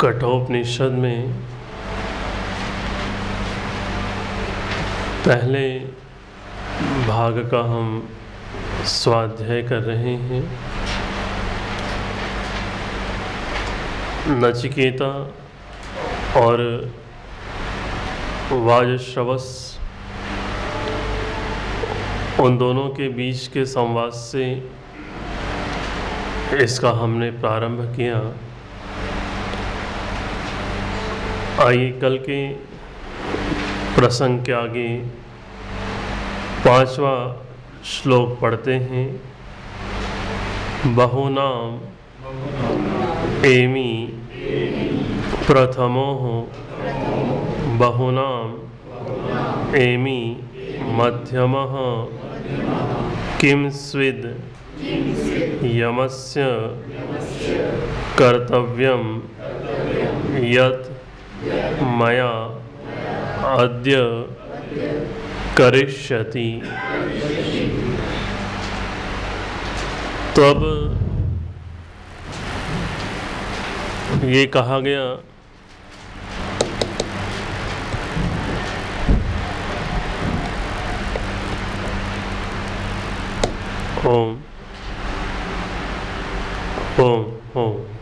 कठोपनिषद में पहले भाग का हम स्वाध्याय कर रहे हैं। नचिकेता और वाजश्रवस उन दोनों के बीच के संवाद से इसका हमने प्रारंभ किया। आइए, कल के प्रसंग के आगे पांचवा श्लोक पढ़ते हैं। बहुनाम एमी प्रथमो बहुनाम एमी मध्यम किम स्विद यमस्य कर्तव्यम यत् मया अद्य करिष्यति। तो अब ये कहा गया ओम ओम ओम।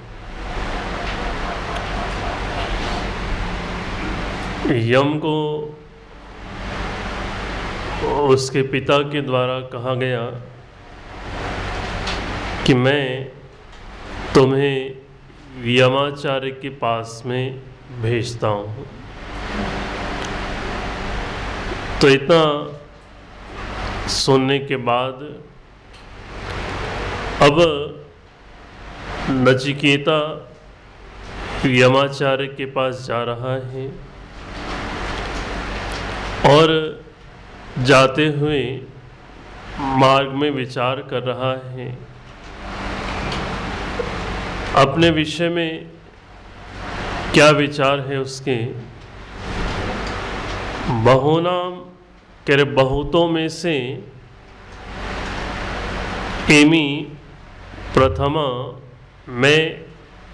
यम को उसके पिता के द्वारा कहा गया कि मैं तुम्हें यमाचार्य के पास में भेजता हूँ। तो इतना सुनने के बाद अब नचिकेता यमाचार्य के पास जा रहा है। और जाते हुए मार्ग में विचार कर रहा है। अपने विषय में क्या विचार है उसके? बहुनाम, कह रहे, बहुतों में से एमी प्रथमा, मैं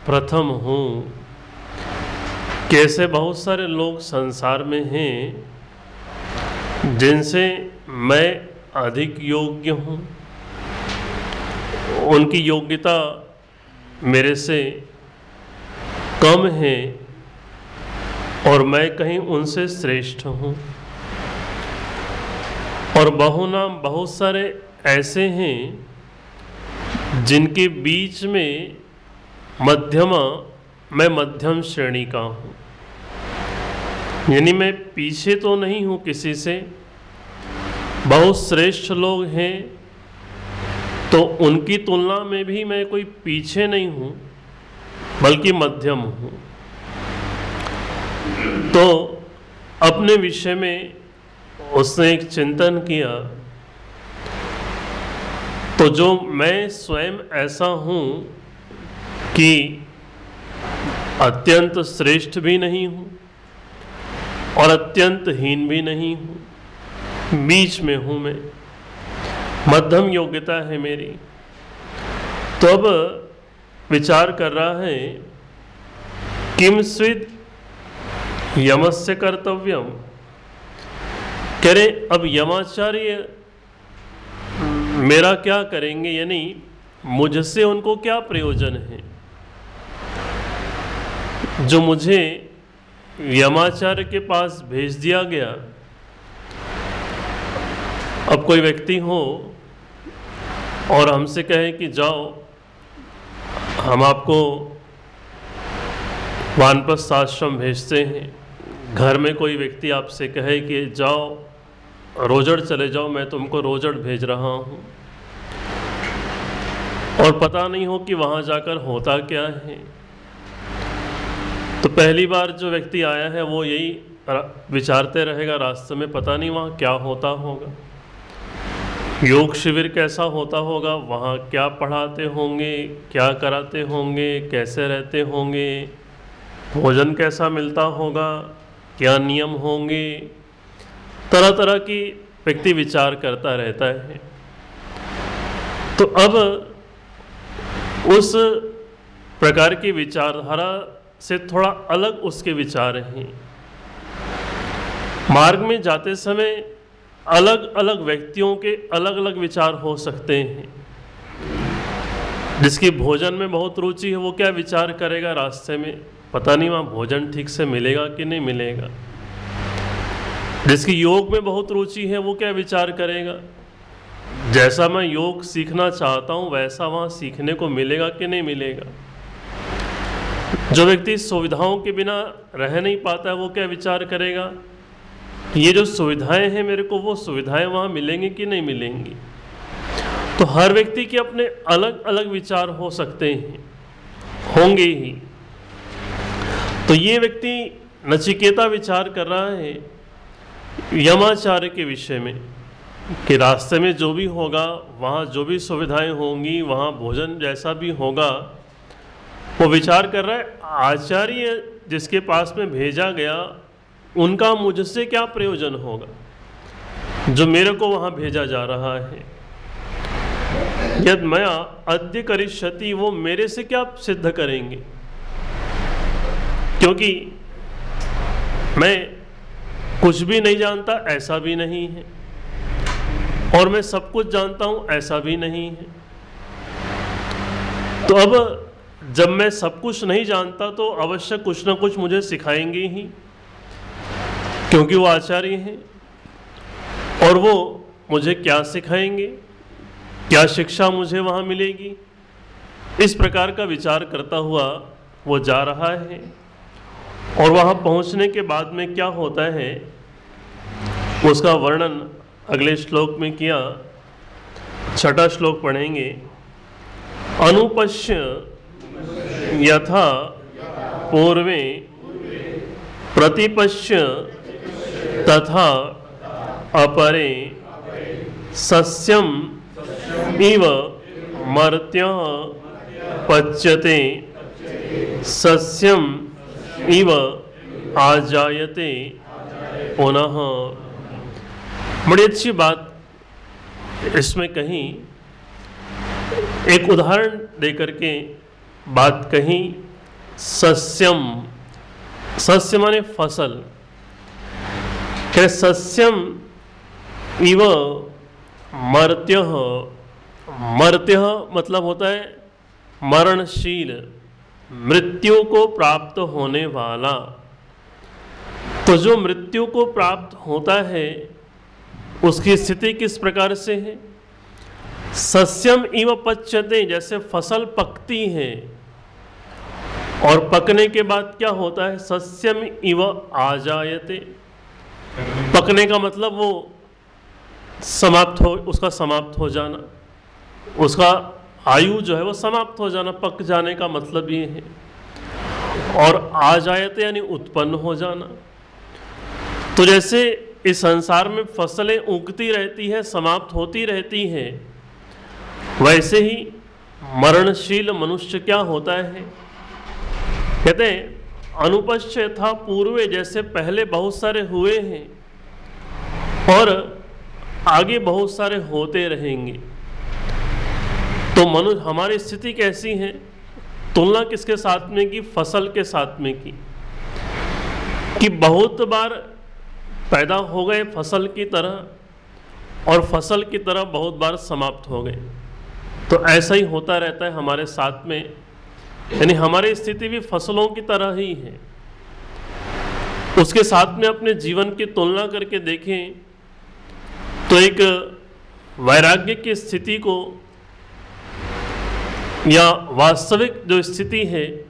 प्रथम हूँ। कैसे बहुत सारे लोग संसार में हैं जिनसे मैं अधिक योग्य हूँ, उनकी योग्यता मेरे से कम है और मैं कहीं उनसे श्रेष्ठ हूँ। और बहुनाम बहुत सारे ऐसे हैं जिनके बीच में मध्यमा मैं मध्यम श्रेणी का हूँ। यानी मैं पीछे तो नहीं हूँ किसी से। बहुत श्रेष्ठ लोग हैं तो उनकी तुलना में भी मैं कोई पीछे नहीं हूँ, बल्कि मध्यम हूँ। तो अपने विषय में उसने एक चिंतन किया तो जो मैं स्वयं ऐसा हूँ कि अत्यंत श्रेष्ठ भी नहीं हूँ और अत्यंत हीन भी नहीं हूँ। बीच में हूँ मैं। मध्यम योग्यता है मेरी। तो अब विचार कर रहा है, किम स्विद यमस्य कर्तव्यम? कह रहे अब यमाचार्य मेरा क्या करेंगे? यानी मुझसे उनको क्या प्रयोजन है? जो मुझे यमाचार्य के पास भेज दिया गया। अब कोई व्यक्ति हो और हमसे कहे कि जाओ, हम आपको वानप्रस्थ आश्रम भेजते हैं। घर में कोई व्यक्ति आपसे कहे कि जाओ, रोजड़ चले जाओ, मैं तुमको रोजड़ भेज रहा हूँ। और पता नहीं हो कि वहाँ जाकर होता क्या है। तो पहली बार जो व्यक्ति आया है, वो यही विचारते रहेगा, रास्ते में पता नहीं वहाँ क्या होता होगा। योग शिविर कैसा होता होगा, वहाँ क्या पढ़ाते होंगे, क्या कराते होंगे, कैसे रहते होंगे, भोजन कैसा मिलता होगा, क्या नियम होंगे तरह तरह की व्यक्ति विचार करता रहता है। तो अब उस प्रकार की विचारधारा से थोड़ा अलग उसके विचार हैं। मार्ग में जाते समय अलग अलग व्यक्तियों के अलग अलग विचार हो सकते हैं। जिसकी भोजन में बहुत रुचि है, वो क्या विचार करेगा रास्ते में? पता नहीं वहाँ भोजन ठीक से मिलेगा कि नहीं मिलेगा। जिसकी योग में बहुत रुचि है, वो क्या विचार करेगा? जैसा मैं योग सीखना चाहता हूँ, वैसा वहाँ सीखने को मिलेगा कि नहीं मिलेगा? जो व्यक्ति सुविधाओं के बिना रह नहीं पाता है, वो क्या विचार करेगा? ये जो सुविधाएँ हैं मेरे को, वो सुविधाएँ वहाँ मिलेंगी कि नहीं मिलेंगी? तो हर व्यक्ति के अपने अलग अलग विचार हो सकते हैं, होंगे ही। तो ये व्यक्ति नचिकेता विचार कर रहा है, यमाचार्य के विषय में, कि रास्ते में जो भी होगा, वहाँ जो भी सुविधाएँ होंगी, वहाँ भोजन जैसा भी होगा वो विचार कर रहा है, आचार्य जिसके पास में भेजा गया, उनका मुझसे क्या प्रयोजन होगा? जो मेरे को वहाँ भेजा जा रहा है। यद मैं अद्य करिष्यति, वो मेरे से क्या सिद्ध करेंगे? क्योंकि मैं कुछ भी नहीं जानता, ऐसा भी नहीं है। और मैं सब कुछ जानता हूँ, ऐसा भी नहीं है। तो अब जब मैं सब कुछ नहीं जानता तो अवश्य कुछ ना कुछ मुझे सिखाएँगे ही। क्योंकि वो आचार्य हैं और वो मुझे क्या सिखाएँगे, क्या शिक्षा मुझे वहाँ मिलेगी? इस प्रकार का विचार करता हुआ वो जा रहा है और वहाँ पहुँचने के बाद में क्या होता है, उसका वर्णन अगले श्लोक में किया। छठा श्लोक पढ़ेंगे। अनुपश्य यथा पूर्वे प्रतिपश्य तथा अपरे सस्यम इव मर्त्य पच्यते। सस्यम इव आजायते। पुनः। बड़ी अच्छी बात इसमें कहीं। एक उदाहरण देकर करके बात कहीं, सस्यम। सस्य माने फ़सल। कह, सस्यम इव मर्त्य। मर्त्य मतलब होता है मरणशील, मृत्यु को प्राप्त होने वाला। तो जो मृत्यु को प्राप्त होता है, उसकी स्थिति किस प्रकार से है? सस्यम इव पच्यते, जैसे फ़सल पकती है। और पकने के बाद क्या होता है? सस्यम इव आ जायते पकने का मतलब वो समाप्त हो, उसका समाप्त हो जाना। उसका आयु जो है वो समाप्त हो जाना। पक जाने का मतलब ये है। और आ जाए तो यानी उत्पन्न हो जाना। तो जैसे इस संसार में फ़सलें उगती रहती है, समाप्त होती रहती हैं वैसे ही मरणशील मनुष्य क्या होता है? कहते हैं अनुपश्य था पूर्वे जैसे पहले बहुत सारे हुए हैं और आगे बहुत सारे होते रहेंगे। तो मनुष्य हमारी स्थिति कैसी है? तुलना किसके साथ में की? फ़सल के साथ में की। कि बहुत बार पैदा हो गए फ़सल की तरह और फ़सल की तरह बहुत बार समाप्त हो गए। तो ऐसा ही होता रहता है हमारे साथ में। यानी हमारी स्थिति भी फ़सलों की तरह ही है। उसके साथ में अपने जीवन की तुलना करके देखें तो एक वैराग्य की स्थिति को या वास्तविक जो स्थिति है,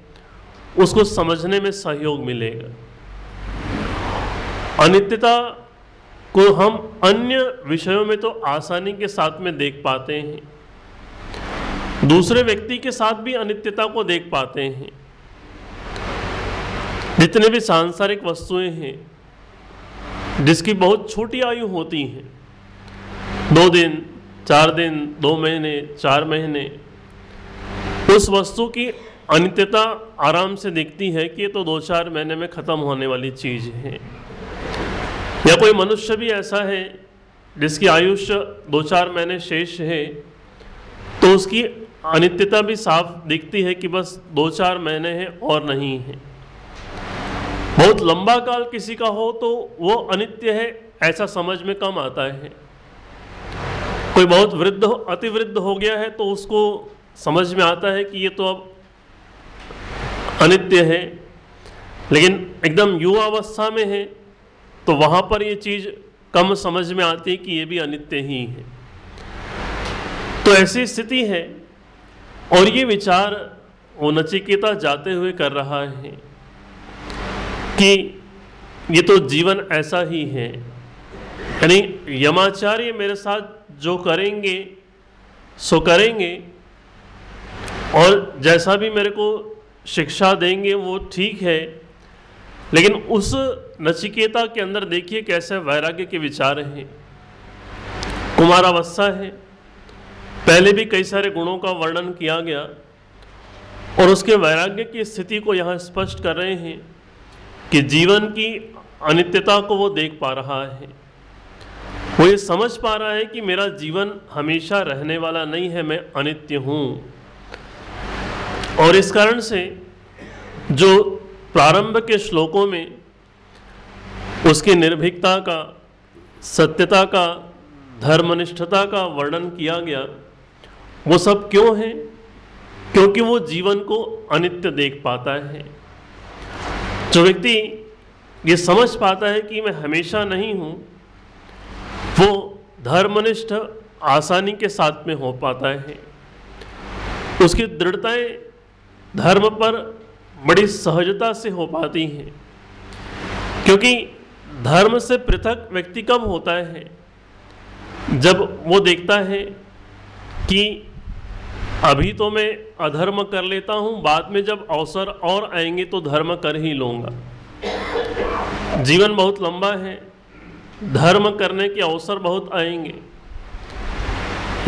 उसको समझने में सहयोग मिलेगा। अनित्यता को हम अन्य विषयों में तो आसानी के साथ में देख पाते हैं। दूसरे व्यक्ति के साथ भी अनित्यता को देख पाते हैं। जितने भी सांसारिक वस्तुएँ हैं, जिसकी बहुत छोटी आयु होती है, दो दिन, चार दिन, दो महीने, चार महीने, उस वस्तु की अनित्यता आराम से दिखती है कि ये तो दो चार महीने में ख़त्म होने वाली चीज़ है। या कोई मनुष्य भी ऐसा है, जिसकी आयुष्य दो चार महीने शेष है तो उसकी अनित्यता भी साफ़ दिखती है कि बस दो चार महीने हैं और नहीं है। बहुत लंबा काल किसी का हो तो वो अनित्य है, ऐसा समझ में कम आता है। कोई बहुत वृद्ध अति वृद्ध हो गया है तो उसको समझ में आता है कि ये तो अब अनित्य है। लेकिन एकदम युवा अवस्था में है तो वहाँ पर ये चीज़ कम समझ में आती है कि ये भी अनित्य ही है। तो ऐसी स्थिति है और ये विचार वो नचिकेता जाते हुए कर रहा है कि ये तो जीवन ऐसा ही है। यानी यमाचार्य मेरे साथ जो करेंगे, सो करेंगे। और जैसा भी मेरे को शिक्षा देंगे, वो ठीक है। लेकिन उस नचिकेता के अंदर देखिए कैसे वैराग्य के विचार हैं। कुमारावस्था है। पहले भी कई सारे गुणों का वर्णन किया गया और उसके वैराग्य की स्थिति को यहाँ स्पष्ट कर रहे हैं कि जीवन की अनित्यता को वो देख पा रहा है। वो ये समझ पा रहा है कि मेरा जीवन हमेशा रहने वाला नहीं है, मैं अनित्य हूँ। और इस कारण से जो प्रारंभ के श्लोकों में उसकी निर्भीकता का, सत्यता का, धर्मनिष्ठता का वर्णन किया गया वो सब क्यों है? क्योंकि वो जीवन को अनित्य देख पाता है। जो व्यक्ति ये समझ पाता है कि मैं हमेशा नहीं हूँ, वो धर्मनिष्ठ आसानी के साथ में हो पाता है। उसकी दृढ़ताएँ धर्म पर बड़ी सहजता से हो पाती हैं, क्योंकि धर्म से पृथक व्यक्ति कब होता है? जब वो देखता है कि अभी तो मैं अधर्म कर लेता हूँ, बाद में जब अवसर और आएँगे तो धर्म कर ही लूँगा। जीवन बहुत लंबा है, धर्म करने के अवसर बहुत आएँगे।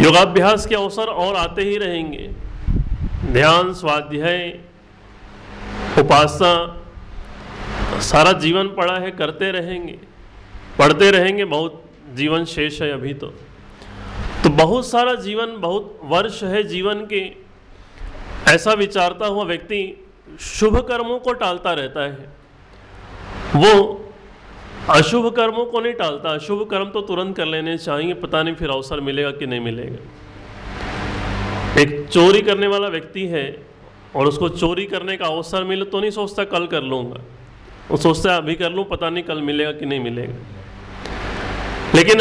योगाभ्यास के अवसर और आते ही रहेंगे। ध्यान, स्वाध्याय, उपासना, सारा जीवन पड़ा है, करते रहेंगे। पढ़ते रहेंगे, बहुत जीवन शेष है अभी तो। तो बहुत सारा जीवन, बहुत वर्ष है जीवन के। ऐसा विचारता हुआ व्यक्ति शुभ कर्मों को टालता रहता है। वो अशुभ कर्मों को नहीं टालता। अशुभ कर्म तो तुरंत कर लेने चाहिए, पता नहीं फिर अवसर मिलेगा कि नहीं मिलेगा। एक चोरी करने वाला व्यक्ति है और उसको चोरी करने का अवसर मिले तो नहीं सोचता कल कर लूँगा। वो सोचता है, अभी कर लूँ, पता नहीं कल मिलेगा कि नहीं मिलेगा। लेकिन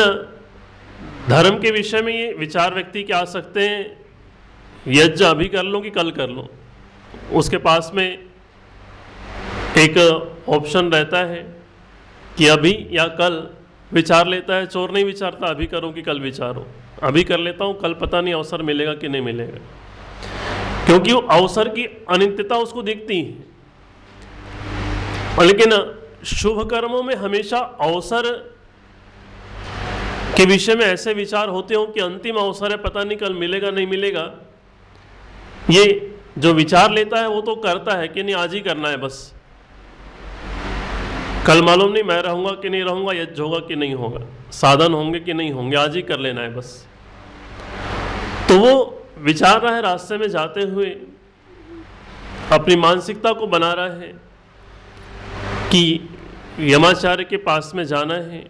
धर्म के विषय में ये विचार व्यक्ति क्या आ सकते हैं। यज्ञ अभी कर लो कि कल कर लो? उसके पास में एक ऑप्शन रहता है कि अभी या कल विचार लेता है, चोर नहीं विचारता, अभी करो कि कल विचारो। अभी कर लेता हूँ, कल पता नहीं अवसर मिलेगा कि नहीं मिलेगा। क्योंकि वो अवसर की अनित्यता उसको दिखती है। लेकिन शुभ कर्मों में हमेशा अवसर के विषय में ऐसे विचार होते हो कि अंतिम अवसर है, पता नहीं कल मिलेगा, नहीं मिलेगा। ये जो विचार लेता है, वो तो करता है कि नहीं, आज ही करना है बस। कल मालूम नहीं, मैं रहूँगा कि नहीं रहूँगा यज्ञ होगा कि नहीं होगा। साधन होंगे कि नहीं होंगे, आज ही कर लेना है बस। तो वो विचार रहा है, रास्ते में जाते हुए अपनी मानसिकता को बना रहा है कि यमाचार्य के पास में जाना है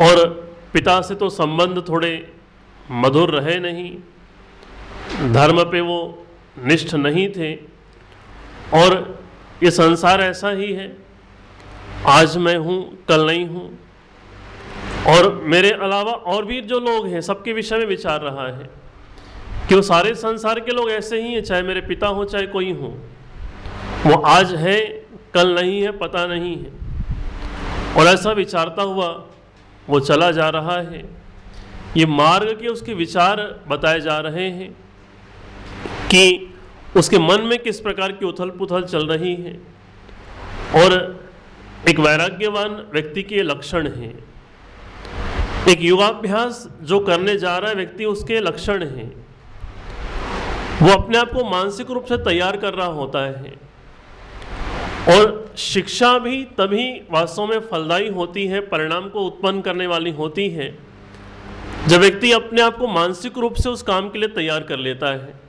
और पिता से तो संबंध थोड़े मधुर रहे नहीं, धर्म पे वो निष्ठ नहीं थे, और ये संसार ऐसा ही है। आज मैं हूँ, कल नहीं हूँ, और मेरे अलावा और भी जो लोग हैं, सबके विषय में विचार रहा है कि वो सारे संसार के लोग ऐसे ही हैं, चाहे मेरे पिता हो, चाहे कोई हो। वो आज है, कल नहीं है, पता नहीं है। और ऐसा विचारता हुआ वो चला जा रहा है। ये मार्ग के उसके विचार बताए जा रहे हैं कि उसके मन में किस प्रकार की उथल पुथल चल रही है और एक वैराग्यवान व्यक्ति के लक्षण हैं। एक योगाभ्यास जो करने जा रहा है व्यक्ति, उसके लक्षण हैं। वो अपने आप को मानसिक रूप से तैयार कर रहा होता है। और शिक्षा भी तभी वास्तव में फलदायी होती है, परिणाम को उत्पन्न करने वाली होती है, जब व्यक्ति अपने आप को मानसिक रूप से उस काम के लिए तैयार कर लेता है।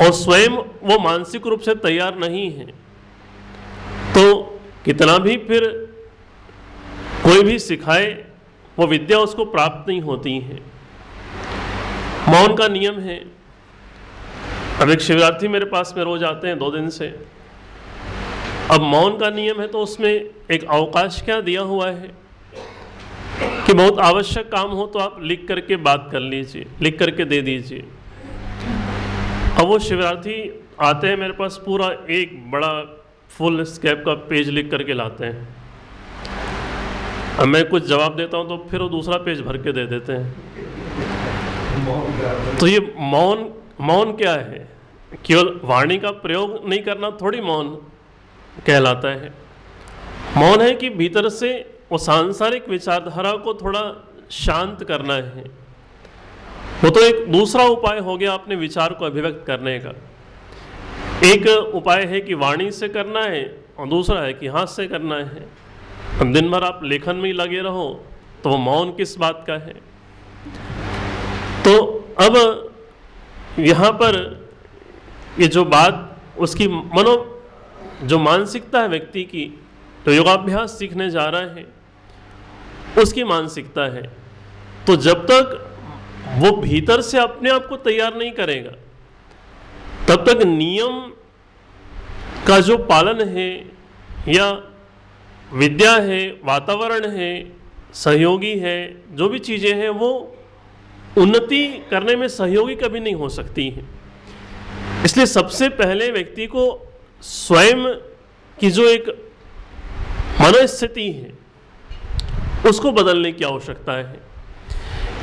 और स्वयं वो मानसिक रूप से तैयार नहीं है तो कितना भी फिर कोई भी सिखाए, वो विद्या उसको प्राप्त नहीं होती है। मौन का नियम है। अब एक शिवरात्रि मेरे पास में रोज आते हैं, दो दिन से। अब मौन का नियम है तो उसमें एक अवकाश क्या दिया हुआ है कि बहुत आवश्यक काम हो तो आप लिख करके बात कर लीजिए, लिख करके दे दीजिए। अब वो शिवरात्रि आते हैं मेरे पास पूरा एक बड़ा फुल स्केप का पेज लिख करके लाते हैं। अब मैं कुछ जवाब देता हूँ तो फिर वो दूसरा पेज भर के दे देते हैं। तो ये मौन मौन क्या है? केवल वाणी का प्रयोग नहीं करना, थोड़ी मौन। कहलाता है। मौन है कि भीतर से वो सांसारिक विचारधारा को थोड़ा शांत करना है। वो तो एक दूसरा उपाय हो गया अपने विचार को अभिव्यक्त करने का। एक उपाय है कि वाणी से करना है और दूसरा है कि हाथ से करना है। दिन भर आप लेखन में ही लगे रहो तो वो मौन किस बात का है? तो अब यहाँ पर ये जो बात, उसकी मनो जो मानसिकता है व्यक्ति की तो योगाभ्यास सीखने जा रहा है, उसकी मानसिकता है। तो जब तक वो भीतर से अपने आप को तैयार नहीं करेगा, तब तक नियम का जो पालन है या विद्या है, वातावरण है, सहयोगी है, जो भी चीज़ें हैं, वो उन्नति करने में सहयोगी कभी नहीं हो सकती हैं। इसलिए सबसे पहले व्यक्ति को स्वयं की जो एक मनोस्थिति है, उसको बदलने की आवश्यकता है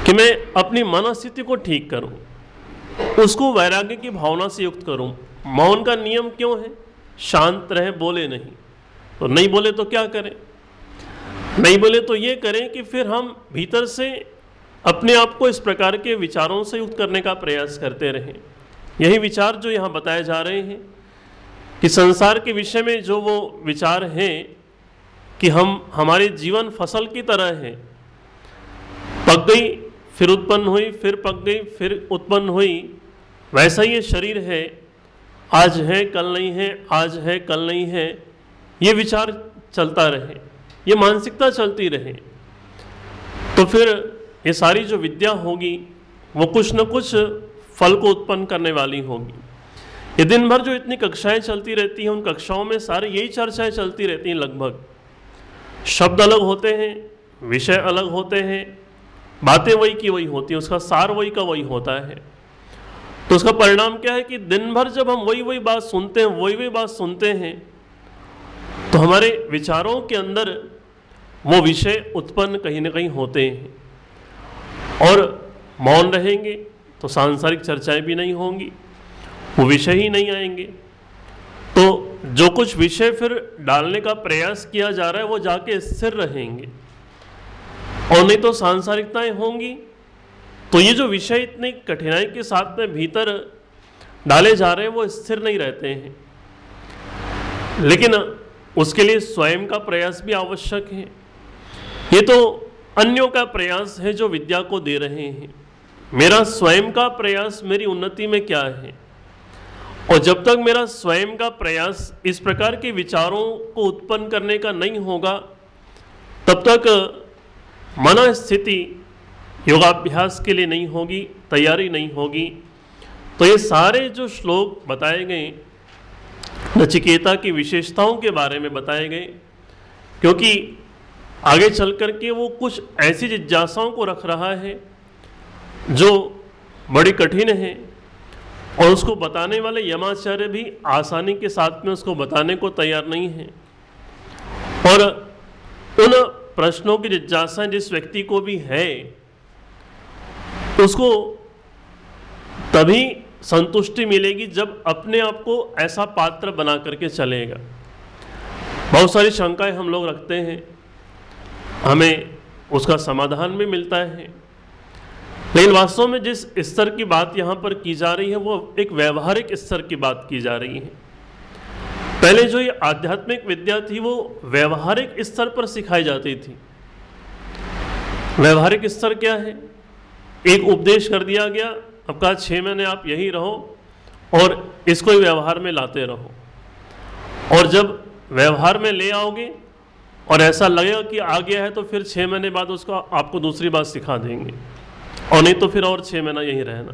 कि मैं अपनी मनस्थिति को ठीक करूँ, उसको वैराग्य की भावना से युक्त करूँ। मौन का नियम क्यों है? शांत रहे, बोले नहीं। तो नहीं बोले तो क्या करें? नहीं बोले तो ये करें कि फिर हम भीतर से अपने आप को इस प्रकार के विचारों से युक्त करने का प्रयास करते रहें। यही विचार जो यहाँ बताए जा रहे हैं कि संसार के विषय में जो वो विचार हैं कि हम, हमारे जीवन फ़सल की तरह है। पक गई, फिर उत्पन्न हुई, फिर पक गई, फिर उत्पन्न हुई, वैसा ये शरीर है। आज है, कल नहीं है, आज है, कल नहीं है, ये विचार चलता रहे, ये मानसिकता चलती रहे। तो फिर ये सारी जो विद्या होगी, वो कुछ न कुछ फल को उत्पन्न करने वाली होगी। ये दिन भर जो इतनी कक्षाएँ चलती रहती हैं, उन कक्षाओं में सारी यही चर्चाएँ चलती रहती हैं लगभग। शब्द अलग होते हैं, विषय अलग होते हैं, बातें वही की वही होती हैं, उसका सार वही का वही होता है। तो उसका परिणाम क्या है कि दिन भर जब हम वही वही बात सुनते हैं, वही वही बात सुनते हैं तो हमारे विचारों के अंदर वो विषय उत्पन्न कहीं ना कहीं होते हैं। और मौन रहेंगे तो सांसारिक चर्चाएँ भी नहीं होंगी। वो विषय ही नहीं आएँगे। तो जो कुछ विषय फिर डालने का प्रयास किया जा रहा है, वो जाके स्थिर रहेंगे। और नहीं तो सांसारिकताएँ होंगी। तो ये जो विषय इतनी कठिनाई के साथ में भीतर डाले जा रहे हैं, वो स्थिर नहीं रहते हैं। लेकिन उसके लिए स्वयं का प्रयास भी आवश्यक है। ये तो अन्यों का प्रयास है जो विद्या को दे रहे हैं। मेरा स्वयं का प्रयास मेरी उन्नति में क्या है? और जब तक मेरा स्वयं का प्रयास इस प्रकार के विचारों को उत्पन्न करने का नहीं होगा, तब तक मन स्थिति योगाभ्यास के लिए नहीं होगी, तैयारी नहीं होगी। तो ये सारे जो श्लोक बताए गए, नचिकेता की विशेषताओं के बारे में बताए गए, क्योंकि आगे चल कर के वो कुछ ऐसी जिज्ञासाओं को रख रहा है, जो बड़ी कठिन है। और उसको बताने वाले यमाचार्य भी आसानी के साथ में उसको बताने को तैयार नहीं है। और उन प्रश्नों की जिज्ञासा जिस व्यक्ति को भी है, उसको तभी संतुष्टि मिलेगी जब अपने आप को ऐसा पात्र बना करके चलेगा। बहुत सारी शंकाएँ हम लोग रखते हैं। हमें उसका समाधान भी मिलता है। लेकिन वास्तव में जिस स्तर की बात यहाँ पर की जा रही है, वो एक व्यवहारिक स्तर की बात की जा रही है। पहले जो ये आध्यात्मिक विद्या थी, वो व्यवहारिक स्तर पर सिखाई जाती थी। व्यवहारिक स्तर क्या है? एक उपदेश कर दिया गया, अब कहा छः महीने आप यही रहो और इसको ही व्यवहार में लाते रहो। और जब व्यवहार में ले आओगे और ऐसा लगेगा कि आ गया है तो फिर छः महीने बाद उसको आपको दूसरी बात सिखा देंगे। और नहीं तो फिर और छः महीना यही रहना।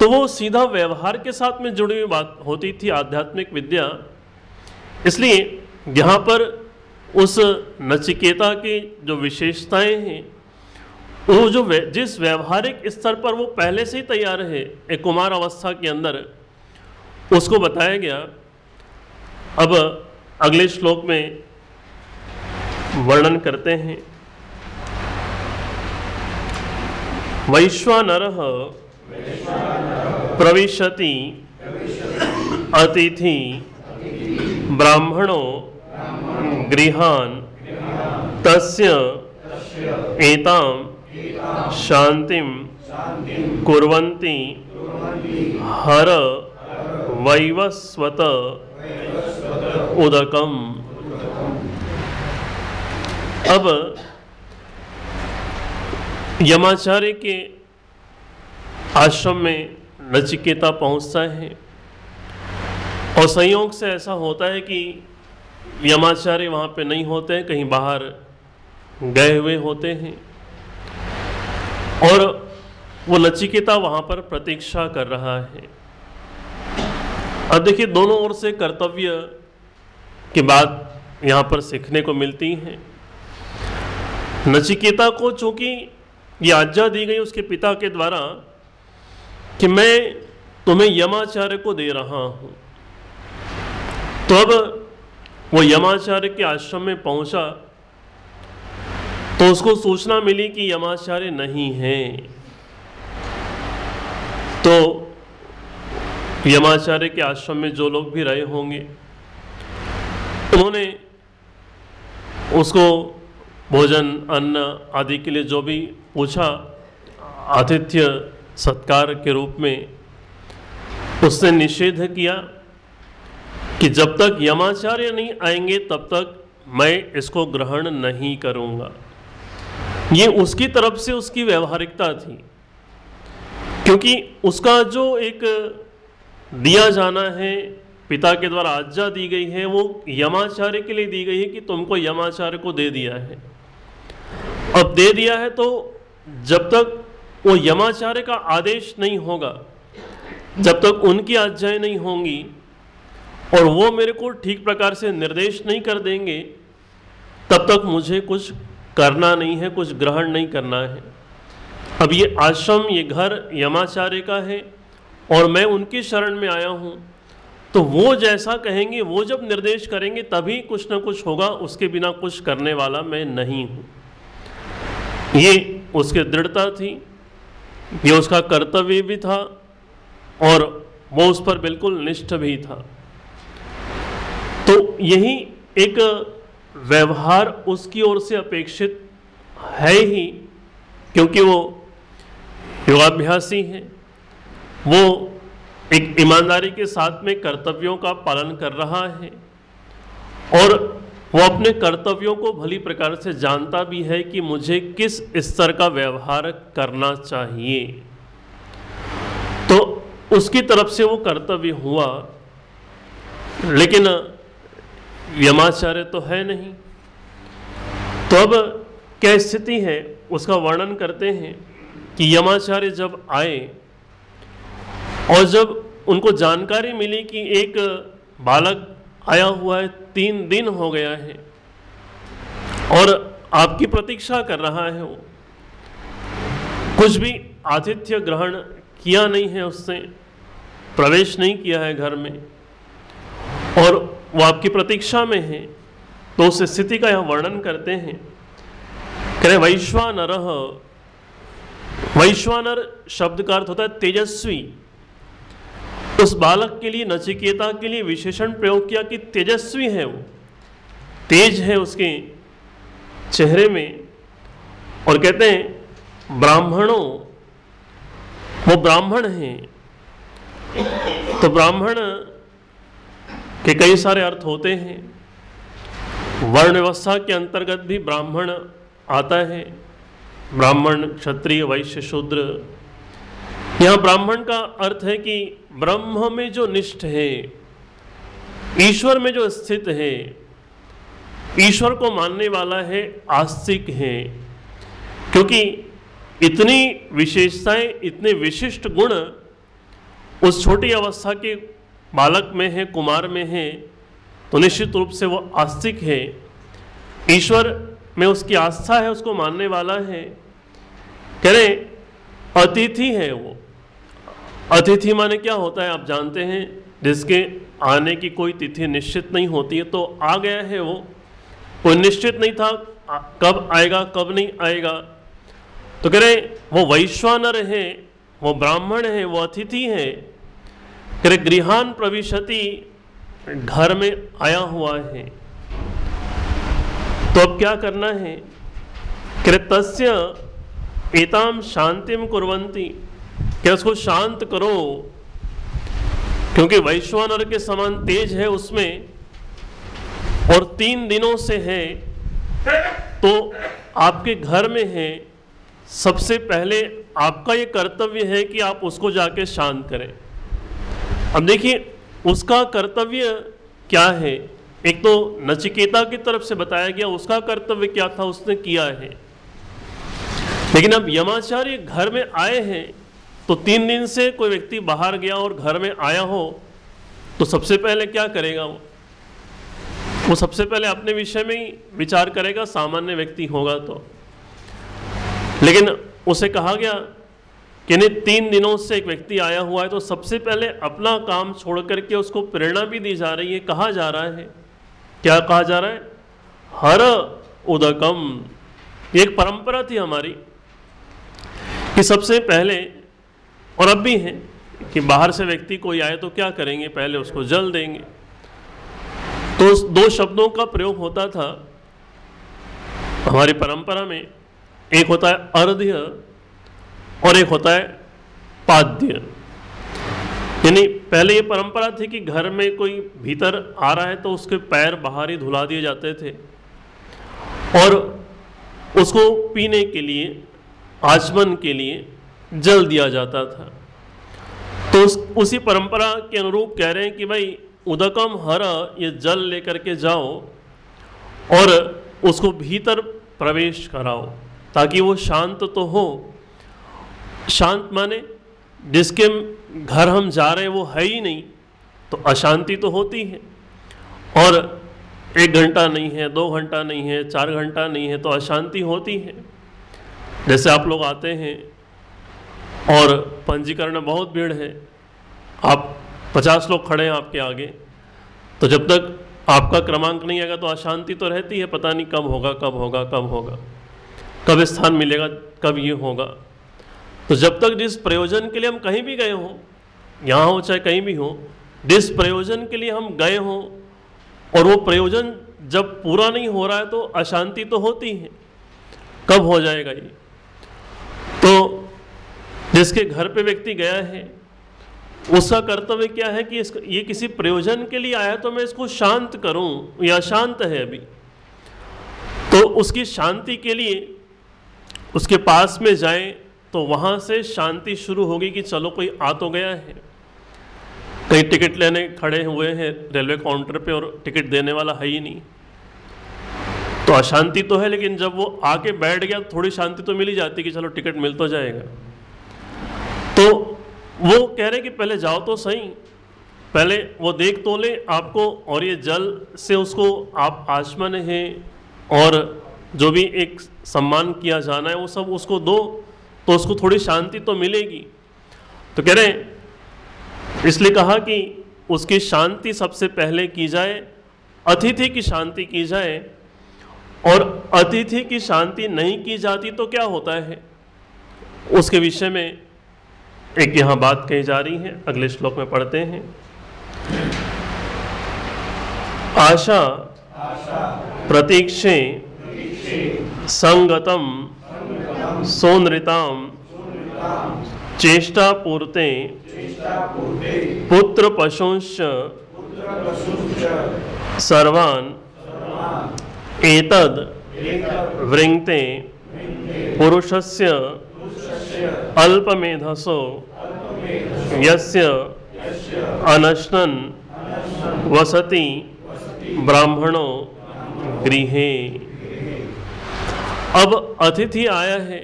तो वो सीधा व्यवहार के साथ में जुड़ी हुई बात होती थी, आध्यात्मिक विद्या। इसलिए यहाँ पर उस नचिकेता की जो विशेषताएँ हैं, वो जो जिस व्यवहारिक स्तर पर वो पहले से ही तैयार है, एक कुमार अवस्था के अंदर, उसको बताया गया। अब अगले श्लोक में वर्णन करते हैं। वैश्वानर प्रविशति अतिथि ब्राह्मणों गृहान तस्य एताम शांतिम हर वैवस्वत उदकम। अब यमाचार्य के आश्रम में नचिकेता पहुँचता है। और संयोग से ऐसा होता है कि यमाचार्य वहाँ पे नहीं होते हैं, कहीं बाहर गए हुए होते हैं। और वो नचिकेता वहाँ पर प्रतीक्षा कर रहा है। अब देखिए, दोनों ओर से कर्तव्य की बात यहाँ पर सीखने को मिलती है। नचिकेता को चूँकि ये आज्ञा दी गई उसके पिता के द्वारा कि मैं तुम्हें यमाचार्य को दे रहा हूँ। तो अब वो यमाचार्य के आश्रम में पहुँचा तो उसको सूचना मिली कि यमाचार्य नहीं है। तो यमाचार्य के आश्रम में जो लोग भी रहे होंगे, उन्होंने उसको भोजन, अन्न आदि के लिए जो भी पूछा, आतिथ्य सत्कार के रूप में उसने निषेध किया कि जब तक यमाचार्य नहीं आएँगे, तब तक मैं इसको ग्रहण नहीं करूँगा। ये उसकी तरफ़ से उसकी व्यवहारिकता थी, क्योंकि उसका जो एक दिया जाना है, पिता के द्वारा आज्ञा दी गई है, वो यमाचार्य के लिए दी गई है कि तुमको यमाचार्य को दे दिया है। अब दे दिया है तो जब तक वो यमाचार्य का आदेश नहीं होगा, जब तक उनकी आज्ञाएँ नहीं होंगी और वो मेरे को ठीक प्रकार से निर्देश नहीं कर देंगे, तब तक मुझे कुछ करना नहीं है, कुछ ग्रहण नहीं करना है। अब ये आश्रम, ये घर यमाचार्य का है और मैं उनकी शरण में आया हूँ। तो वो जैसा कहेंगे, वो जब निर्देश करेंगे, तभी कुछ ना कुछ होगा, उसके बिना कुछ करने वाला मैं नहीं हूँ। ये उसकी दृढ़ता थी, ये उसका कर्तव्य भी था और वो उस पर बिल्कुल निष्ठ भी था। तो यही एक व्यवहार उसकी ओर से अपेक्षित है ही, क्योंकि वो योगाभ्यासी हैं। वो एक ईमानदारी के साथ में कर्तव्यों का पालन कर रहा है और वो अपने कर्तव्यों को भली प्रकार से जानता भी है कि मुझे किस स्तर का व्यवहार करना चाहिए। तो उसकी तरफ़ से वो कर्तव्य हुआ। लेकिन यमाचार्य तो है नहीं। तो अब क्या स्थिति है? उसका वर्णन करते हैं कि यमाचार्य जब आए और जब उनको जानकारी मिली कि एक बालक आया हुआ है तीन दिन हो गया है और आपकी प्रतीक्षा कर रहा है वो। कुछ भी आतिथ्य ग्रहण किया नहीं है उससे, प्रवेश नहीं किया है घर में, और वो आपकी प्रतीक्षा में है तो उस स्थिति का यह वर्णन करते हैं। कह वैश्वानर वैश्वानर शब्द का अर्थ होता है तेजस्वी। उस बालक के लिए, नचिकेता के लिए विशेषण प्रयोग किया कि तेजस्वी है वो। तेज है उसके चेहरे में और कहते हैं, ब्राह्मणों, वो ब्राह्मण हैं। तो ब्राह्मण के कई सारे अर्थ होते हैं। वर्ण व्यवस्था के अंतर्गत भी ब्राह्मण आता है। ब्राह्मण क्षत्रिय, वैश्य, शूद्र। यहाँ ब्राह्मण का अर्थ है कि ब्रह्म में जो निष्ठ है, ईश्वर में जो स्थित है, ईश्वर को मानने वाला है, आस्तिक है। क्योंकि इतनी विशेषताएँ, इतने विशिष्ट गुण उस छोटी अवस्था के बालक में है, कुमार में है तो निश्चित रूप से वो आस्तिक है। ईश्वर में उसकी आस्था है, उसको मानने वाला है। कह रहे अतिथि है वो। अतिथि माने क्या होता है, आप जानते हैं, जिसके आने की कोई तिथि निश्चित नहीं होती है तो आ गया है वो। कोई निश्चित नहीं था कब आएगा, कब नहीं आएगा। तो कह रहे वो वैश्वानर है वो ब्राह्मण है, वो अतिथि है। कह रहे, गृहान प्रविशति, घर में आया हुआ है। तो अब क्या करना है? कृतस्य एताम शांतिम कुरंती क्या उसको शांत करो। क्योंकि वैश्वानर के समान तेज है उसमें और तीन दिनों से है तो आपके घर में है। सबसे पहले आपका ये कर्तव्य है कि आप उसको जाके शांत करें। अब देखिए, उसका कर्तव्य क्या है? एक तो नचिकेता की तरफ़ से बताया गया, उसका कर्तव्य क्या था? उसने किया है। लेकिन अब यमाचार्य घर में आए हैं तो तीन दिन से कोई व्यक्ति बाहर गया और घर में आया हो तो सबसे पहले क्या करेगा वो? वो सबसे पहले अपने विषय में ही विचार करेगा, सामान्य व्यक्ति होगा तो। लेकिन उसे कहा गया कि नहीं, तीन दिनों से एक व्यक्ति आया हुआ है तो सबसे पहले अपना काम छोड़ करके उसको प्रेरणा भी दी जा रही है, कहा जा रहा है। क्या कहा जा रहा है? हर उदकम। एक परंपरा थी हमारी कि सबसे पहले और अब भी है कि बाहर से व्यक्ति कोई आए तो क्या करेंगे? पहले उसको जल देंगे। तो दो शब्दों का प्रयोग होता था। हमारी परंपरा में एक होता है अर्ध्य और एक होता है पाद्य। यानी पहले ये परंपरा थी कि घर में कोई भीतर आ रहा है तो उसके पैर बाहर ही धुला दिए जाते थे। और उसको पीने के लिए, आचमन के लिए जल दिया जाता था। तो उस, उसी परंपरा के अनुरूप कह रहे हैं कि भाई, उदकम हर, ये जल लेकर के जाओ और उसको भीतर प्रवेश कराओ, ताकि वो शांत तो हो। शांत माने जिसके घर हम जा रहे हैं वो है ही नहीं तो अशांति तो होती है। और एक घंटा नहीं है, दो घंटा नहीं है, चार घंटा नहीं है तो अशांति होती है। जैसे आप लोग आते हैं और पंजीकरण में बहुत भीड़ है। आप पचास लोग खड़े हैं आपके आगे। तो जब तक आपका क्रमांक नहीं आएगा तो अशांति तो रहती है, पता नहीं कब होगा कब होगा कब होगा। कब स्थान मिलेगा, कब ये होगा। तो जब तक जिस प्रयोजन के लिए हम कहीं भी गए हों, यहाँ हो चाहे कहीं भी हो, जिस प्रयोजन के लिए हम गए हों, और वो प्रयोजन जब पूरा नहीं हो रहा है तो अशांति तो होती है। कब हो जाएगा ये? तो जिसके घर पे व्यक्ति गया है, उसका कर्तव्य क्या है कि इस ये किसी प्रयोजन के लिए आया तो मैं इसको शांत करूँ, या शांत है अभी? तो उसकी शांति के लिए उसके पास में जाए तो वहाँ से शांति शुरू होगी कि चलो कोई आ तो गया है। कहीं टिकट लेने खड़े हुए हैं, रेलवे काउंटर पे और टिकट देने वाला है ही नहीं। तो अशांति तो है, लेकिन जब वो आके बैठ गया, थोड़ी शांति तो मिल जाती कि चलो टिकट मिल तो जाएगा। तो वो कह रहे कि पहले जाओ तो सही, पहले वो देख तो ले आपको और ये जल से उसको आप आचमन है और जो भी एक सम्मान किया जाना है वो सब उसको दो तो उसको थोड़ी शांति तो मिलेगी। तो कह रहे इसलिए कहा कि उसकी शांति सबसे पहले की जाए, अतिथि की शांति की जाए और अतिथि की शांति नहीं की जाती तो क्या होता है? उसके विषय में एक यहाँ बात कही जा रही है, अगले श्लोक में पढ़ते हैं। आशा प्रतीक्षे संगतम सोनृताम चेष्टापूर्ते पुत्र पशुंश सर्वान् एतद वृंगते पुरुषस्य अल्पमेधसो यस्य अनश्नन् वसति ब्राह्मणो गृहे। अब अतिथि आया है,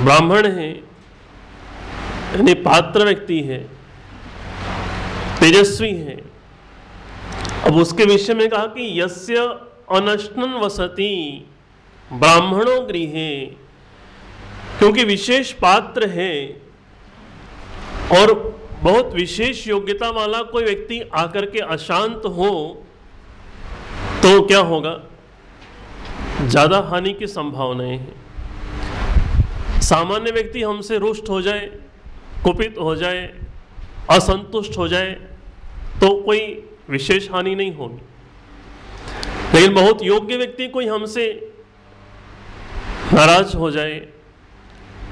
ब्राह्मण है, यानी पात्र व्यक्ति है, तेजस्वी है। अब उसके विषय में कहा कि यस्य अनशन वसती ब्राह्मणों गृहे। क्योंकि विशेष पात्र है और बहुत विशेष योग्यता वाला कोई व्यक्ति आकर के अशांत हो तो क्या होगा? ज़्यादा हानि की संभावनाएँ हैं। सामान्य व्यक्ति हमसे रुष्ट हो जाए, कुपित हो जाए, असंतुष्ट हो जाए तो कोई विशेष हानि नहीं होगी। लेकिन बहुत योग्य व्यक्ति कोई हमसे नाराज़ हो जाए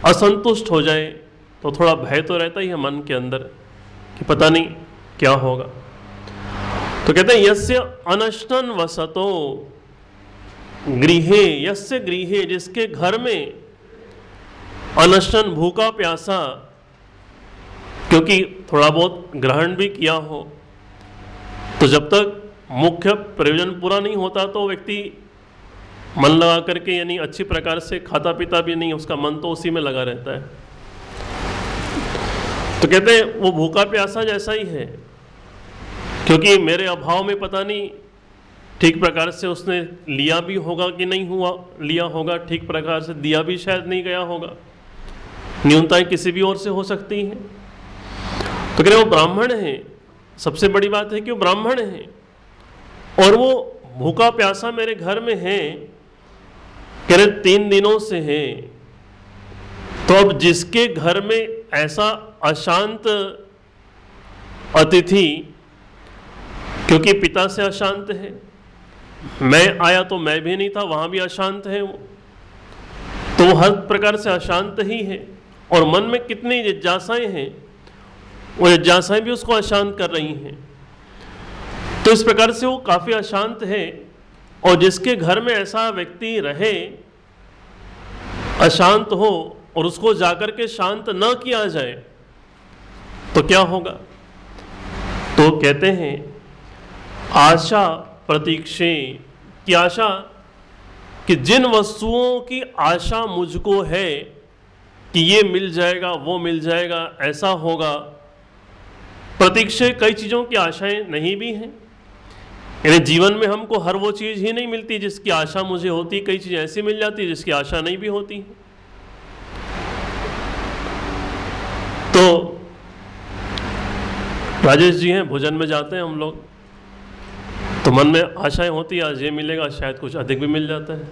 असंतुष्ट हो जाए तो थोड़ा भय तो रहता ही है मन के अंदर कि पता नहीं क्या होगा। तो कहते हैं, यस्य अनशन वसतो गृहे, यस्य गृहे जिसके घर में अनशन भूखा प्यासा, क्योंकि थोड़ा बहुत ग्रहण भी किया हो तो जब तक मुख्य प्रयोजन पूरा नहीं होता तो व्यक्ति मन लगा करके यानी अच्छी प्रकार से खाता पीता भी नहीं, उसका मन तो उसी में लगा रहता है। तो कहते हैं, वो भूखा प्यासा जैसा ही है। क्योंकि मेरे अभाव में पता नहीं ठीक प्रकार से उसने लिया भी होगा कि नहीं हुआ, लिया होगा, ठीक प्रकार से दिया भी शायद नहीं गया होगा। न्यूनताएँ किसी भी ओर से हो सकती हैं। तो कह रहे वो ब्राह्मण है। सबसे बड़ी बात है कि वो ब्राह्मण है। और वो भूखा प्यासा मेरे घर में है कह रहे तीन दिनों से है। तो अब जिसके घर में ऐसा अशांत अतिथि, क्योंकि पिता से अशांत है, मैं आया तो मैं भी नहीं था, वहाँ भी अशांत है वो। तो वो हर प्रकार से अशांत ही है। और मन में कितनी जिज्ञासाएँ हैं, वो जिज्ञासाएँ भी उसको अशांत कर रही हैं। तो इस प्रकार से वो काफ़ी अशांत है। और जिसके घर में ऐसा व्यक्ति रहे, अशांत हो और उसको जाकर के शांत न किया जाए तो क्या होगा? तो कहते हैं, आशा प्रतीक्षे की आशा, कि जिन वस्तुओं की आशा मुझको है कि ये मिल जाएगा, वो मिल जाएगा, ऐसा होगा। प्रतीक्षे कई चीज़ों की आशाएँ नहीं भी हैं। यानी जीवन में हमको हर वो चीज़ ही नहीं मिलती जिसकी आशा मुझे होती, कई चीज़ें ऐसी मिल जाती जिसकी आशा नहीं भी होती। तो राजेश जी हैं, भोजन में जाते हैं हम लोग। तो मन में आशाएँ होती आज ये मिलेगा, शायद कुछ अधिक भी मिल जाता है।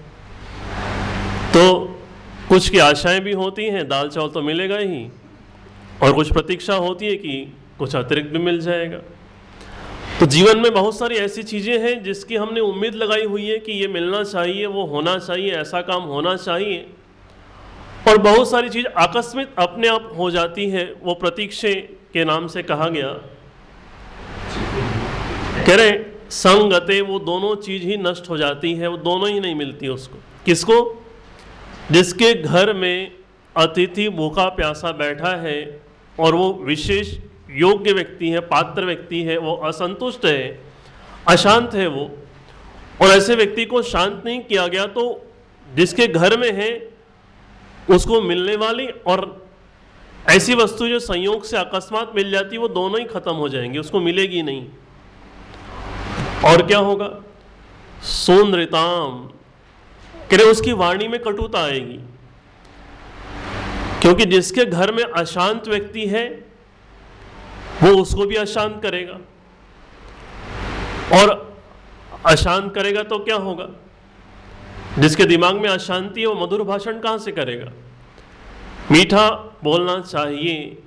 तो कुछ की आशाएँ भी होती हैं, दाल चावल तो मिलेगा ही, और कुछ प्रतीक्षा होती है कि कुछ अतिरिक्त भी मिल जाएगा। तो जीवन में बहुत सारी ऐसी चीज़ें हैं जिसकी हमने उम्मीद लगाई हुई है कि ये मिलना चाहिए, वो होना चाहिए, ऐसा काम होना चाहिए। और बहुत सारी चीज़ आकस्मिक अपने आप हो जाती है, वो प्रतीक्षे के नाम से कहा गया। कह रहे संगते वो दोनों चीज़ ही नष्ट हो जाती है, वो दोनों ही नहीं मिलती उसको। किसको? जिसके घर में अतिथि भूखा प्यासा बैठा है और वो विशेष योग्य व्यक्ति है, पात्र व्यक्ति है, वो असंतुष्ट है, अशांत है वो। और ऐसे व्यक्ति को शांत नहीं किया गया तो जिसके घर में है, उसको मिलने वाली और ऐसी वस्तु जो संयोग से अकस्मात मिल जाती, वो दोनों ही खत्म हो जाएँगे, उसको मिलेगी नहीं। और क्या होगा? सोनृताम कह उसकी वाणी में कटुता आएगी। क्योंकि जिसके घर में अशांत व्यक्ति है वो उसको भी अशांत करेगा। और अशांत करेगा तो क्या होगा? जिसके दिमाग में अशांति है, वो मधुर भाषण कहाँ से करेगा? मीठा बोलना चाहिए,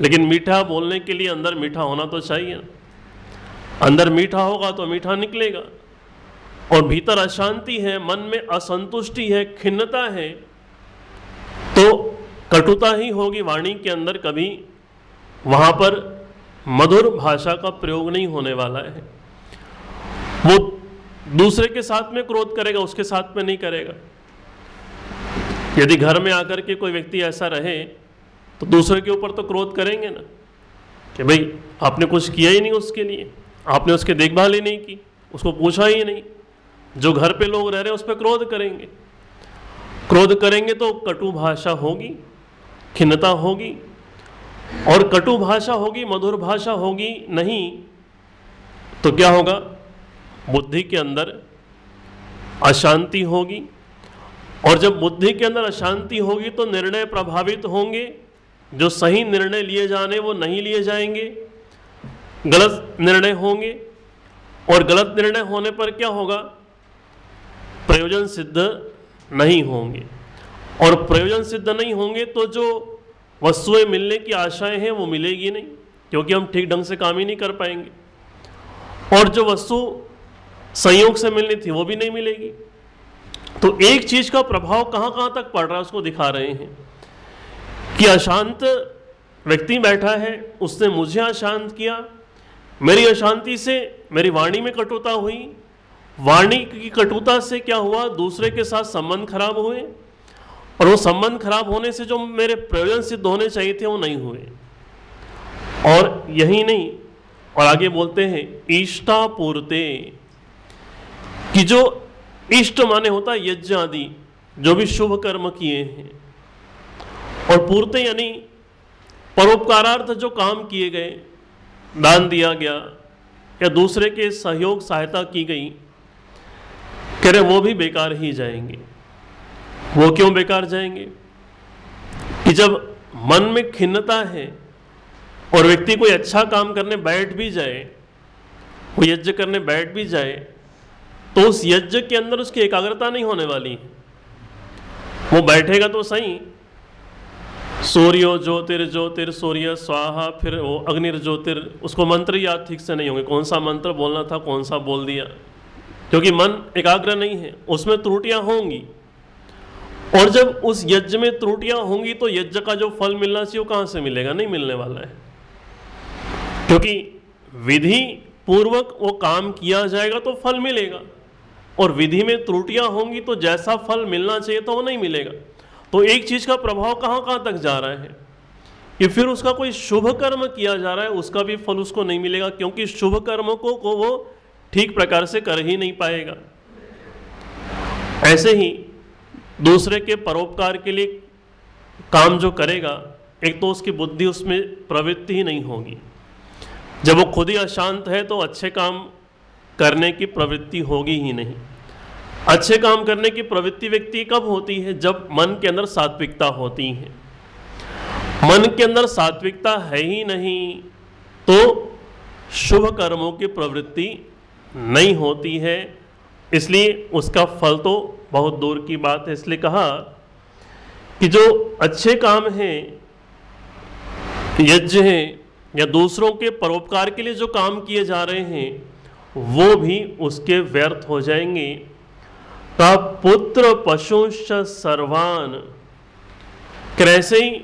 लेकिन मीठा बोलने के लिए अंदर मीठा होना तो चाहिए। अंदर मीठा होगा तो मीठा निकलेगा। और भीतर अशांति है, मन में असंतुष्टि है, खिन्नता है तो कटुता ही होगी वाणी के अंदर कभी वहाँ पर मधुर भाषा का प्रयोग नहीं होने वाला है। वो दूसरे के साथ में क्रोध करेगा, उसके साथ में नहीं करेगा। यदि घर में आकर के कोई व्यक्ति ऐसा रहे तो दूसरे के ऊपर तो क्रोध करेंगे ना। कि भाई, आपने कुछ किया ही नहीं उसके लिए। आपने उसकी देखभाल ही नहीं की, उसको पूछा ही नहीं। जो घर पे लोग रह रहे हैं, उस पर क्रोध करेंगे। क्रोध करेंगे तो कटु भाषा होगी, खिन्नता होगी और कटु भाषा होगी, मधुर भाषा होगी, नहीं तो क्या होगा? बुद्धि के अंदर अशांति होगी, और जब बुद्धि के अंदर अशांति होगी तो निर्णय प्रभावित होंगे। जो सही निर्णय लिए जाने, वो नहीं लिए जाएँगे। गलत निर्णय होंगे, और गलत निर्णय होने पर क्या होगा? प्रयोजन सिद्ध नहीं होंगे। और प्रयोजन सिद्ध नहीं होंगे तो जो वस्तुएँ मिलने की आशाएँ हैं, वो मिलेगी नहीं, क्योंकि हम ठीक ढंग से काम ही नहीं कर पाएँगे। और जो वस्तु संयोग से मिलनी थी, वो भी नहीं मिलेगी। तो एक चीज़ का प्रभाव कहाँ कहाँ तक पड़ रहा है, उसको दिखा रहे हैं कि अशांत व्यक्ति बैठा है, उसने मुझे अशांत किया, मेरी अशांति से मेरी वाणी में कटुता हुई। वाणी की कटुता से क्या हुआ? दूसरे के साथ संबंध खराब हुए और वो संबंध खराब होने से जो मेरे प्रयोजन सिद्ध होने चाहिए थे, वो नहीं हुए। और यही नहीं, और आगे बोलते हैं ईष्टा पूर्ते। कि जो इष्ट माने होता है यज्ञ आदि, जो भी शुभ कर्म किए हैं। और पूर्ते यानी परोपकारार्थ जो काम किए गए, दान दिया गया, या दूसरे के सहयोग, सहायता की गई, कह रहे वो भी बेकार ही जाएँगे। वो क्यों बेकार जाएँगे? कि जब मन में खिन्नता है और व्यक्ति कोई अच्छा काम करने बैठ भी जाए वो यज्ञ करने बैठ भी जाए तो उस यज्ञ के अंदर उसकी एकाग्रता नहीं होने वाली वो बैठेगा तो सही, सूर्यो ज्योतिर ज्योतिर सूर्य स्वाहा, फिर वो अग्निर ज्योतिर, उसको मंत्र याद ठीक से नहीं होंगे, कौन सा मंत्र बोलना था, कौन सा बोल दिया, क्योंकि मन एकाग्र नहीं है, उसमें त्रुटियाँ होंगी। और जब उस यज्ञ में त्रुटियाँ होंगी तो यज्ञ का जो फल मिलना चाहिए वो कहाँ से मिलेगा? नहीं मिलने वाला है। क्योंकि विधि पूर्वक वो काम किया जाएगा तो फल मिलेगा। और विधि में त्रुटियाँ होंगी तो जैसा फल मिलना चाहिए तो वो नहीं मिलेगा। तो एक चीज़ का प्रभाव कहाँ कहाँ तक जा रहा है? कि फिर उसका कोई शुभ कर्म किया जा रहा है उसका भी फल उसको नहीं मिलेगा क्योंकि शुभ कर्म को, को वो ठीक प्रकार से कर ही नहीं पाएगा। ऐसे ही दूसरे के परोपकार के लिए काम जो करेगा, एक तो उसकी बुद्धि उसमें प्रवृत्ति ही नहीं होगी। जब वो खुद ही अशांत है तो अच्छे काम करने की प्रवृत्ति होगी ही नहीं। अच्छे काम करने की प्रवृत्ति व्यक्ति कब होती है? जब मन के अंदर सात्विकता होती है। मन के अंदर सात्विकता है ही नहीं तो शुभ कर्मों की प्रवृत्ति नहीं होती है। इसलिए उसका फल तो बहुत दूर की बात है, इसलिए कहा कि जो अच्छे काम हैं, यज्ञ हैं, या दूसरों के परोपकार के लिए जो काम किए जा रहे हैं, वो भी उसके व्यर्थ हो जाएँगे। का पुत्र पशुश सर्वान। कैसे ही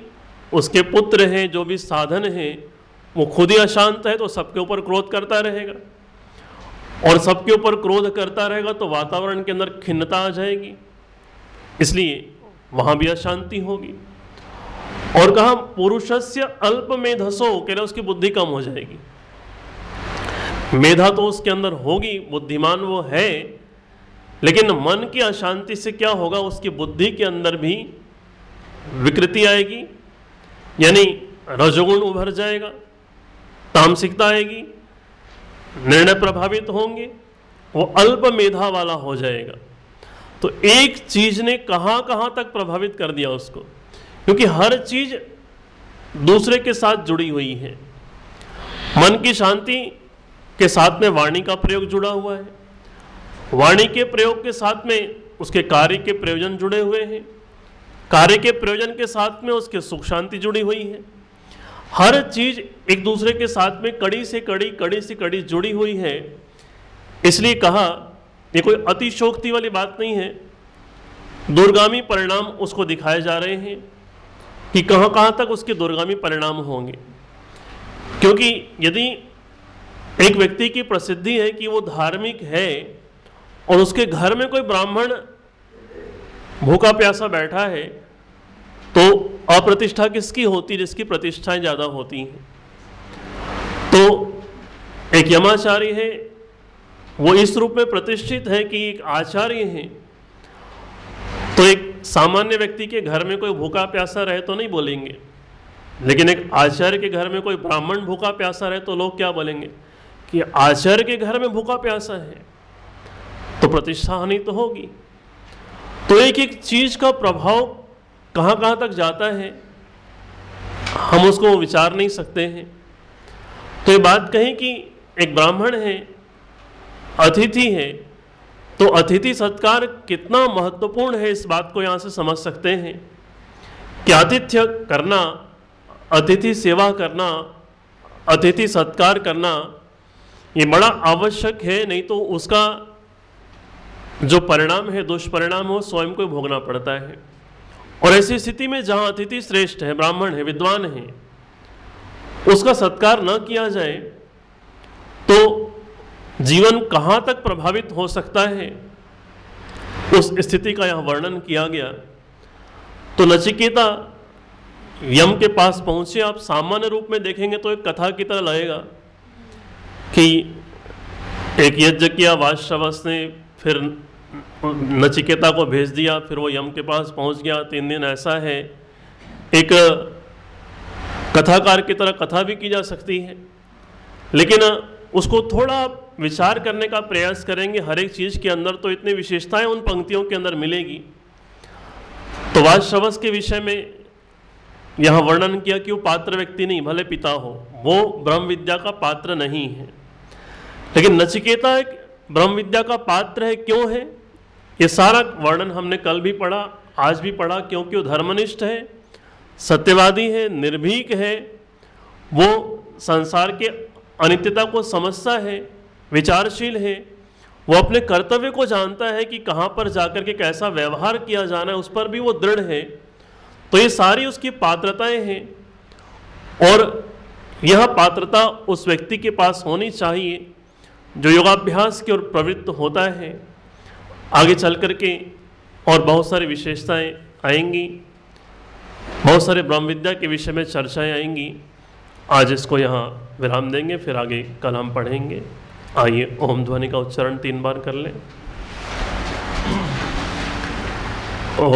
उसके पुत्र हैं, जो भी साधन हैं, वो खुद ही अशांत है तो सबके ऊपर क्रोध करता रहेगा। और सबके ऊपर क्रोध करता रहेगा तो वातावरण के अंदर खिन्नता आ जाएगी। इसलिए वहाँ भी अशांति होगी। और कहा, पुरुषस्य अल्प मेधसो, कह रहे उसकी बुद्धि कम हो जाएगी। मेधा तो उसके अंदर होगी, बुद्धिमान वो है, लेकिन मन की अशांति से क्या होगा, उसकी बुद्धि के अंदर भी विकृति आएगी, यानी रजोगुण उभर जाएगा, तामसिकता आएगी निर्णय प्रभावित होंगे, वो अल्प मेधा वाला हो जाएगा। तो एक चीज़ ने कहाँ कहाँ तक प्रभावित कर दिया उसको? क्योंकि हर चीज़ दूसरे के साथ जुड़ी हुई है। मन की शांति के साथ में वाणी का प्रयोग जुड़ा हुआ है। वाणी के प्रयोग के साथ में उसके कार्य के प्रयोजन जुड़े हुए हैं। कार्य के प्रयोजन के साथ में उसके सुख शांति जुड़ी हुई है। हर चीज़ एक दूसरे के साथ में कड़ी से कड़ी कड़ी से कड़ी जुड़ी हुई है। इसलिए कहा, ये कोई अतिशोक्ति वाली बात नहीं है। दूरगामी परिणाम उसको दिखाए जा रहे हैं कि कहाँ कहाँ तक उसके दूरगामी परिणाम होंगे। क्योंकि यदि एक व्यक्ति की प्रसिद्धि है कि वो धार्मिक है और उसके घर में कोई ब्राह्मण भूखा प्यासा बैठा है तो अप्रतिष्ठा किसकी होती जिसकी प्रतिष्ठाएँ ज़्यादा होती हैं। तो एक यमाचार्य है, वो इस रूप में प्रतिष्ठित है कि एक आचार्य हैं। तो एक सामान्य व्यक्ति के घर में कोई भूखा प्यासा रहे तो नहीं बोलेंगे। लेकिन एक आचार्य के घर में कोई ब्राह्मण भूखा प्यासा रहे तो लोग क्या बोलेंगे? कि आचार्य के घर में भूखा प्यासा है तो प्रतिष्ठा हानि तो होगी। तो एक एक चीज़ का प्रभाव कहाँ कहाँ तक जाता है, हम उसको विचार नहीं सकते हैं। तो ये बात कही कि एक ब्राह्मण है, अतिथि है तो अतिथि सत्कार कितना महत्वपूर्ण है इस बात को यहाँ से समझ सकते हैं। कि आतिथ्य करना, अतिथि सेवा करना, अतिथि सत्कार करना, ये बड़ा आवश्यक है, नहीं तो उसका जो परिणाम है, दुष्परिणाम हो स्वयं को भोगना पड़ता है। और ऐसी स्थिति में जहाँ अतिथि श्रेष्ठ है, ब्राह्मण है, विद्वान है, उसका सत्कार न किया जाए तो जीवन कहाँ तक प्रभावित हो सकता है? उस स्थिति का यह वर्णन किया गया। तो नचिकेता यम के पास पहुँचे, आप सामान्य रूप में देखेंगे तो एक कथा की तरह लगेगा कि एक यज्ञ किया वाश्रवस ने फिर नचिकेता को भेज दिया, फिर वो यम के पास पहुँच गया। तीन दिन ऐसा है। एक कथाकार की तरह कथा भी की जा सकती है, लेकिन उसको थोड़ा विचार करने का प्रयास करेंगे। हर एक चीज़ के अंदर तो इतनी विशेषताएँ उन पंक्तियों के अंदर मिलेगी। तो वाद के विषय में यहाँ वर्णन किया कि वो पात्र व्यक्ति नहीं, भले पिता हो, वो ब्रह्म विद्या का पात्र नहीं है। लेकिन नचिकेता एक ब्रह्म विद्या का पात्र है, क्यों है? ये सारा वर्णन हमने कल भी पढ़ा, आज भी पढ़ा, क्योंकि वो धर्मनिष्ठ है, सत्यवादी है, निर्भीक है, वो संसार के अनित्यता को समझता है, विचारशील है, वो अपने कर्तव्य को जानता है कि कहाँ पर जाकर के कैसा व्यवहार किया जाना है, उस पर भी वो दृढ़ है। तो ये सारी उसकी पात्रताएँ हैं, और यह पात्रता उस व्यक्ति के पास होनी चाहिए, जो योगाभ्यास की ओर प्रवृत्त होता है। आगे चल कर के और बहुत सारी विशेषताएँ आएँगी। बहुत सारे ब्रह्म विद्या के विषय में चर्चाएँ आएँगी। आज इसको यहाँ विराम देंगे, फिर आगे कल हम पढ़ेंगे। आइए, ओम ध्वनि का उच्चारण तीन बार कर लें। ओ